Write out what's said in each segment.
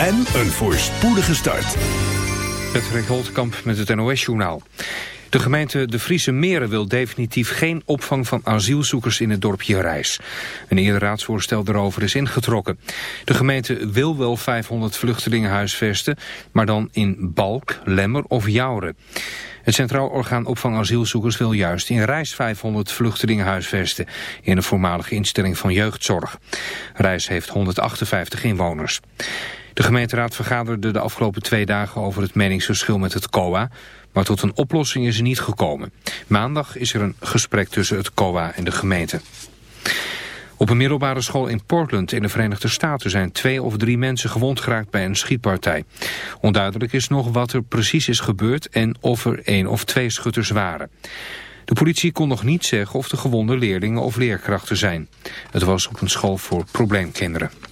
en een voorspoedige start. Het Holtkamp met het NOS-journaal. De gemeente De Friese Meren wil definitief geen opvang van asielzoekers in het dorpje Rijs. Een eerder raadsvoorstel daarover is ingetrokken. De gemeente wil wel 500 vluchtelingen huisvesten, maar dan in Balk, Lemmer of Jouren. Het Centraal Orgaan Opvang Asielzoekers wil juist in Rijs 500 vluchtelingen huisvesten in een voormalige instelling van jeugdzorg. Rijs heeft 158 inwoners. De gemeenteraad vergaderde de afgelopen twee dagen over het meningsverschil met het COA, maar tot een oplossing is er niet gekomen. Maandag is er een gesprek tussen het COA en de gemeente. Op een middelbare school in Portland in de Verenigde Staten zijn twee of drie mensen gewond geraakt bij een schietpartij. Onduidelijk is nog wat er precies is gebeurd en of er één of twee schutters waren. De politie kon nog niet zeggen of de gewonde leerlingen of leerkrachten zijn. Het was op een school voor probleemkinderen.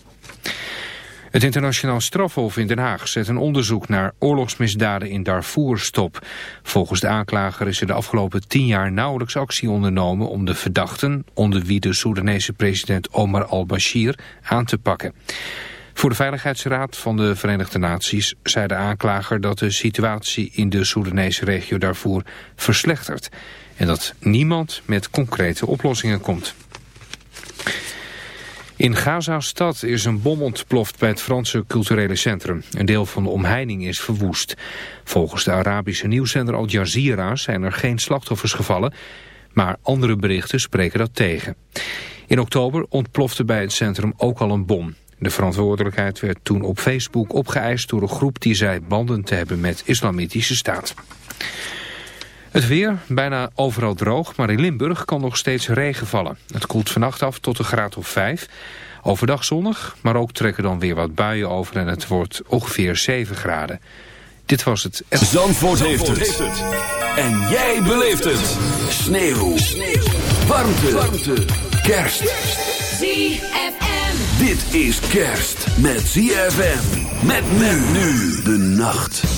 Het internationaal strafhof in Den Haag zet een onderzoek naar oorlogsmisdaden in Darfur stop. Volgens de aanklager is er de afgelopen tien jaar nauwelijks actie ondernomen om de verdachten, onder wie de Soedanese president Omar al-Bashir, aan te pakken. Voor de Veiligheidsraad van de Verenigde Naties zei de aanklager dat de situatie in de Soedanese regio Darfur verslechtert en dat niemand met concrete oplossingen komt. In Gaza-stad is een bom ontploft bij het Franse culturele centrum. Een deel van de omheining is verwoest. Volgens de Arabische nieuwszender Al Jazeera zijn er geen slachtoffers gevallen, maar andere berichten spreken dat tegen. In oktober ontplofte bij het centrum ook al een bom. De verantwoordelijkheid werd toen op Facebook opgeëist door een groep die zei banden te hebben met islamitische staat. Het weer, bijna overal droog, maar in Limburg kan nog steeds regen vallen. Het koelt vannacht af tot een graad of 5. Overdag zonnig, maar ook trekken dan weer wat buien over en het wordt ongeveer 7 graden. Dit was het... Zandvoort, Zandvoort heeft, het. En jij beleeft het. Sneeuw. Sneeuw. Warmte. Warmte. Kerst. ZFM. Dit is kerst met ZFM. Met men nu de nacht.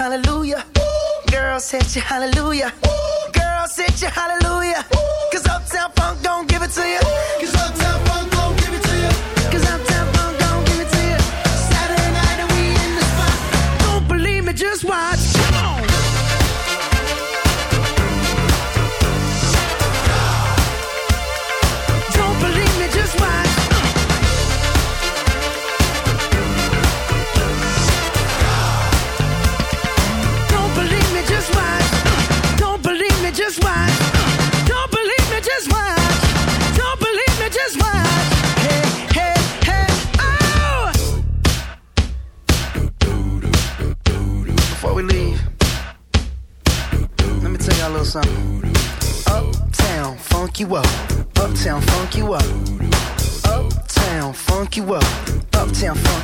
hallelujah. girl said hit you hallelujah. Girl said hit you hallelujah. Cause Uptown Funk don't give it to you. Cause Uptown Funk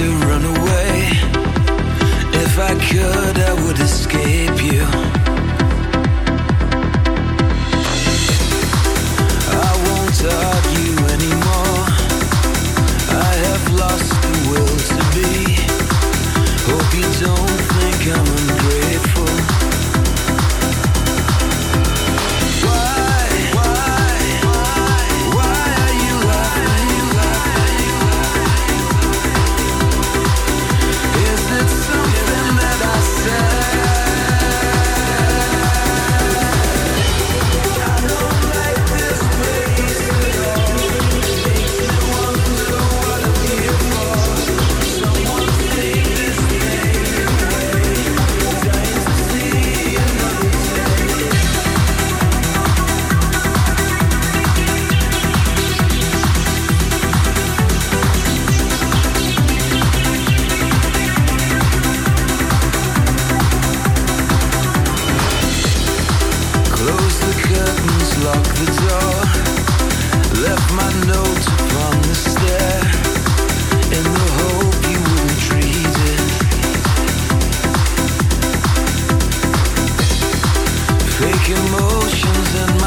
to locked the door. Left my notes upon the stair in the hope would read. Fake emotions and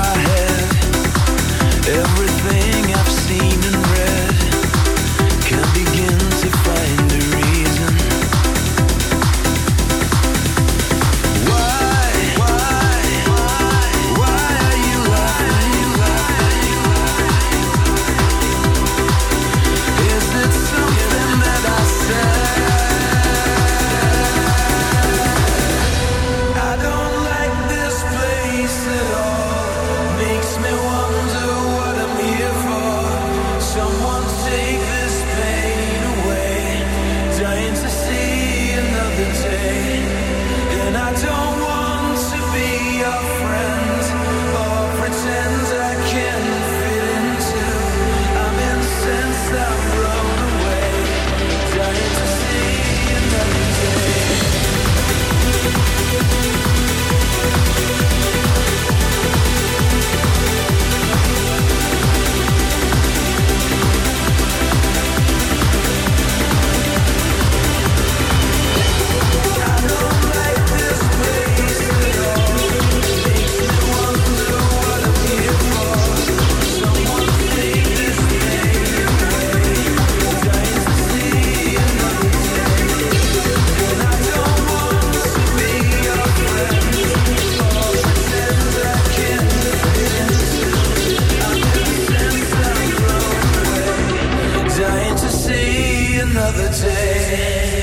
another day.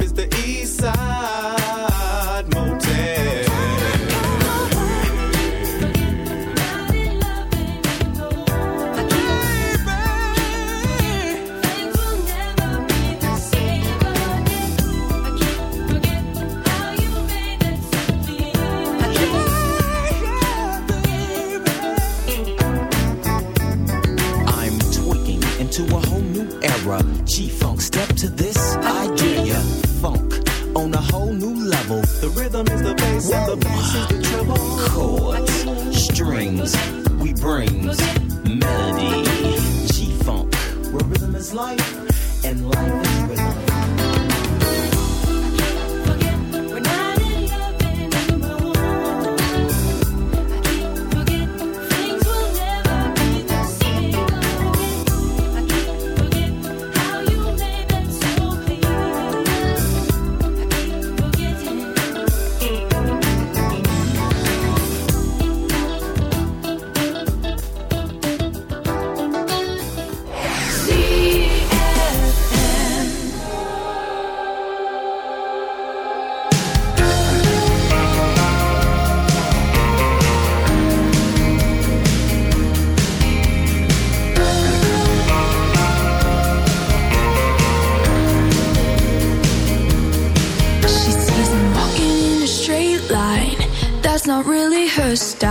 Chords, strings, we brings melody. G-Funk, where rhythm is life really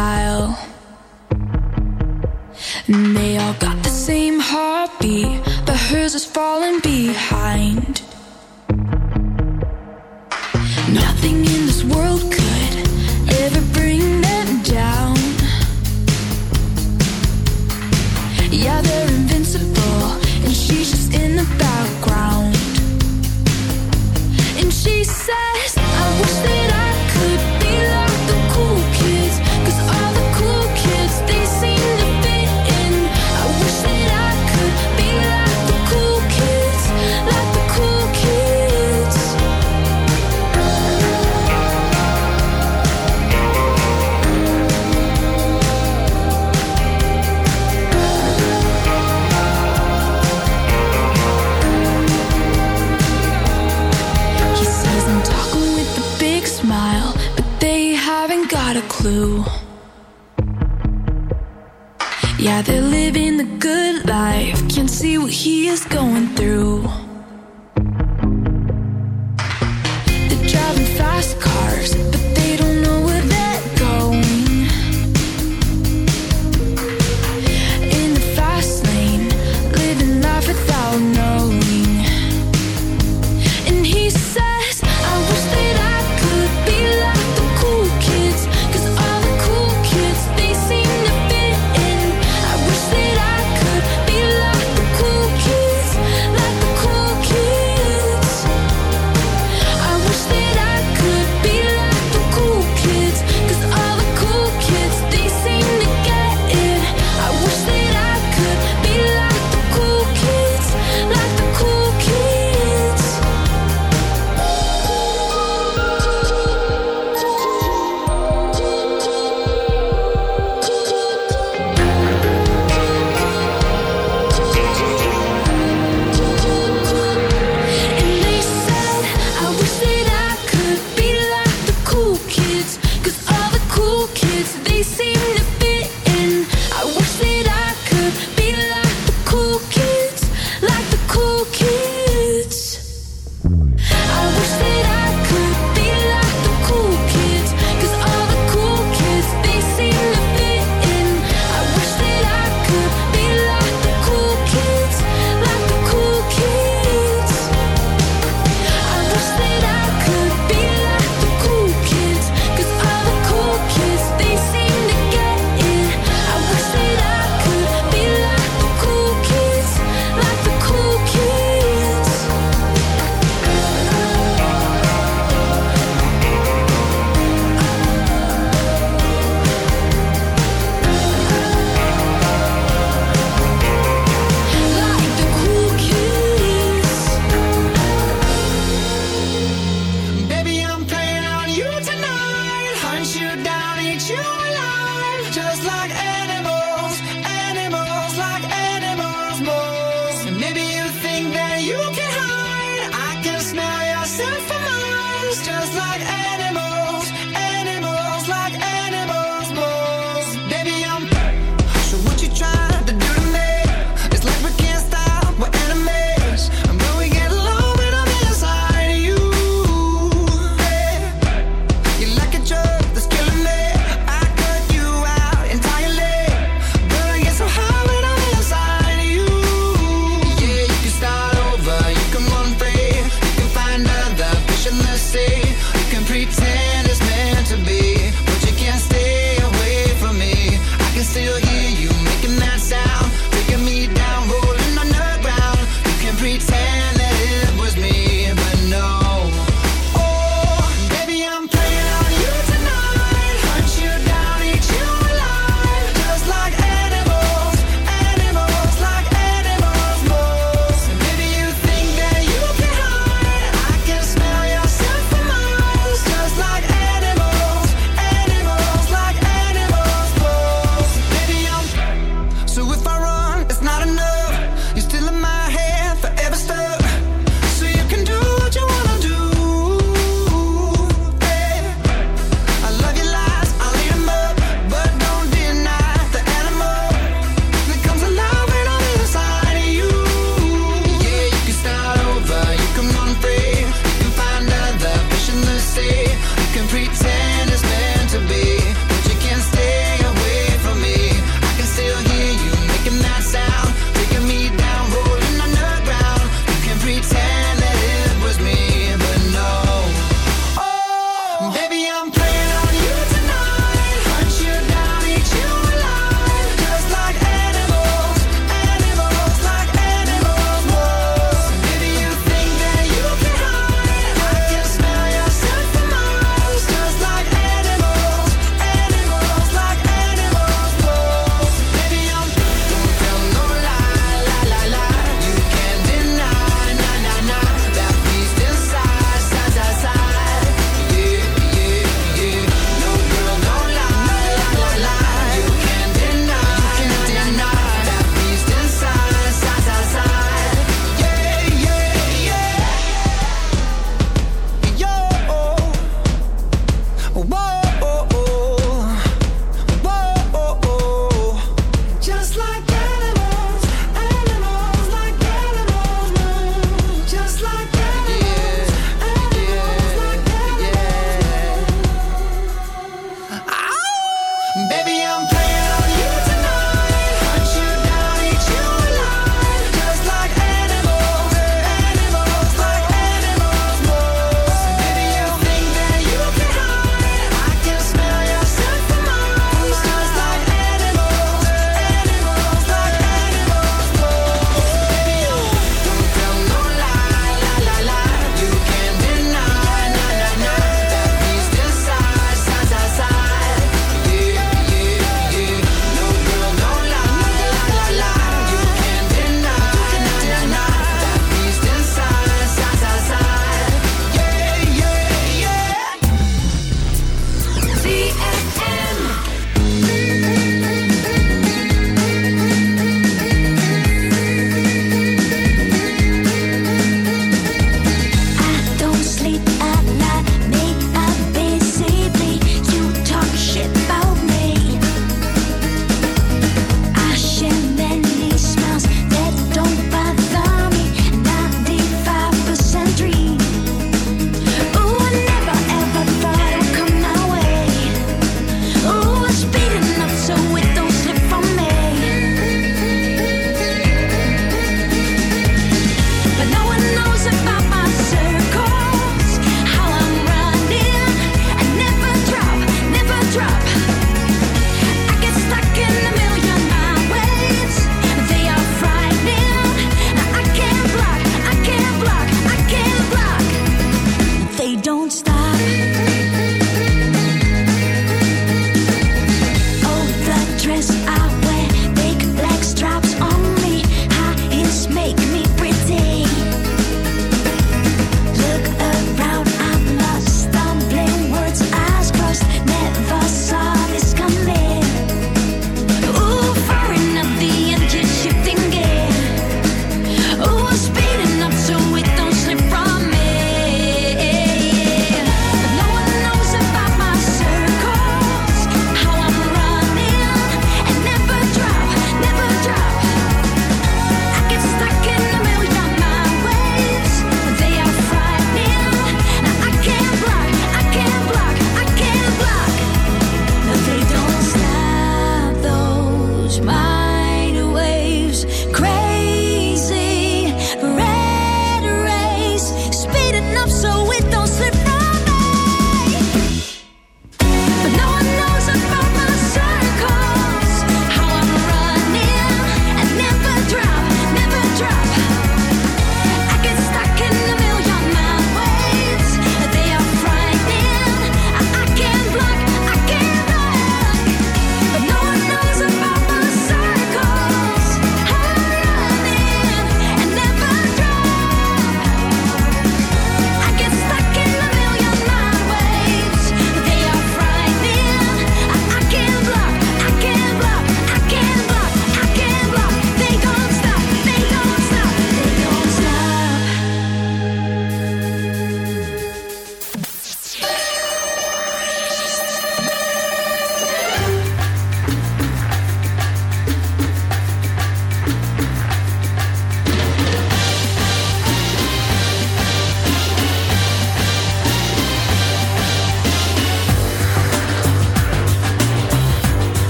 Just like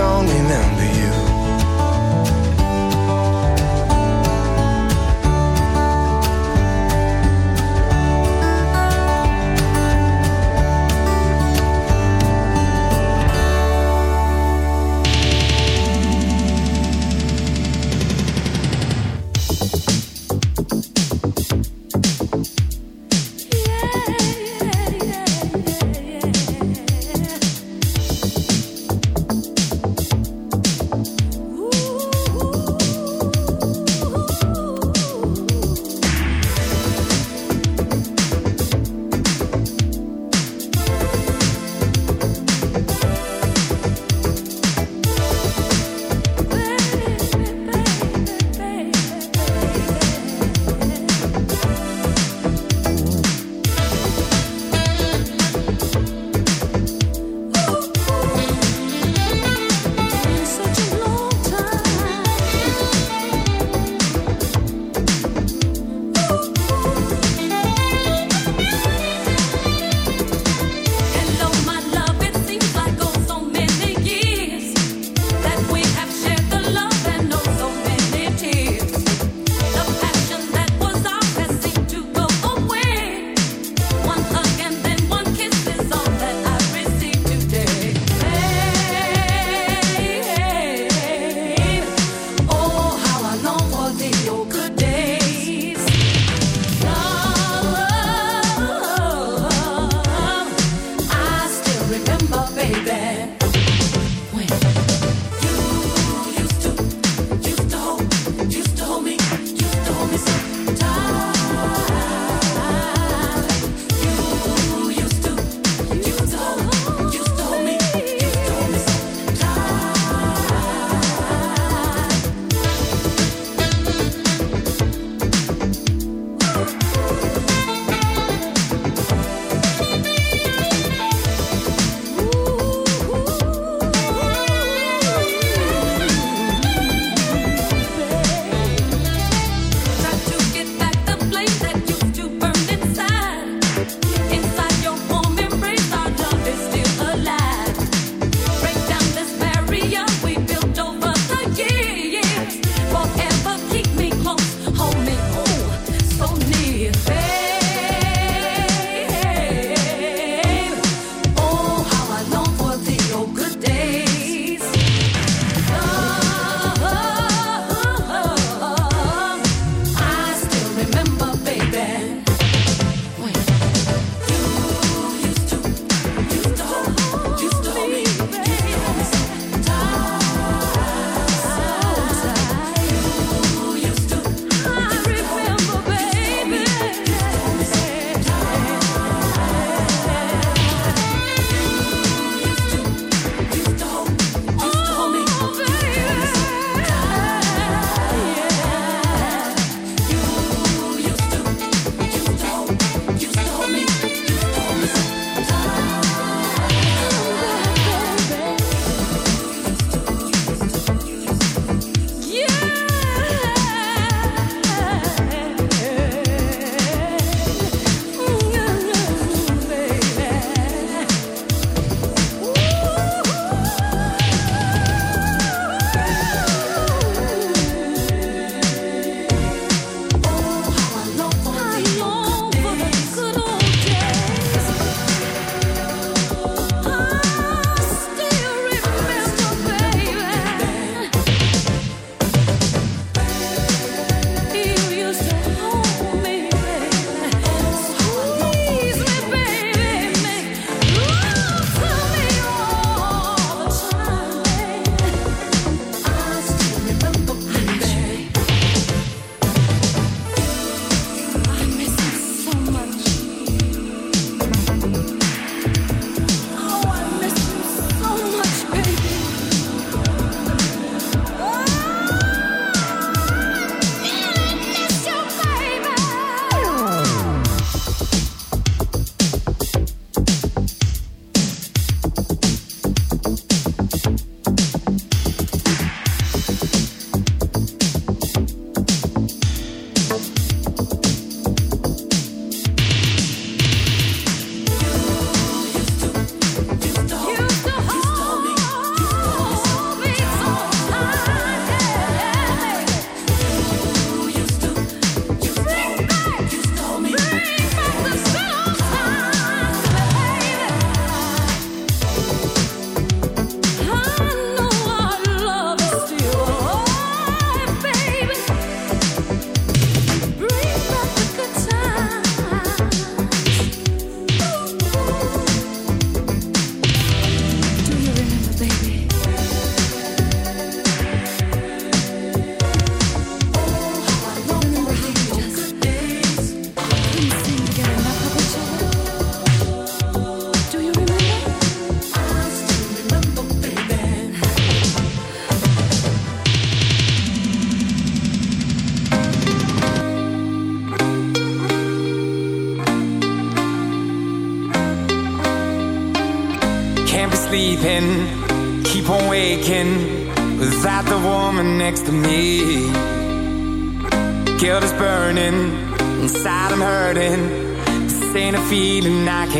don't remember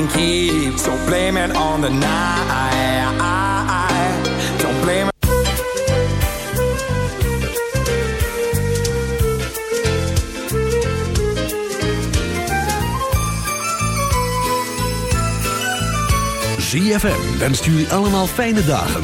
can on the night. Don't blame. ZFM wenst jullie allemaal fijne dagen.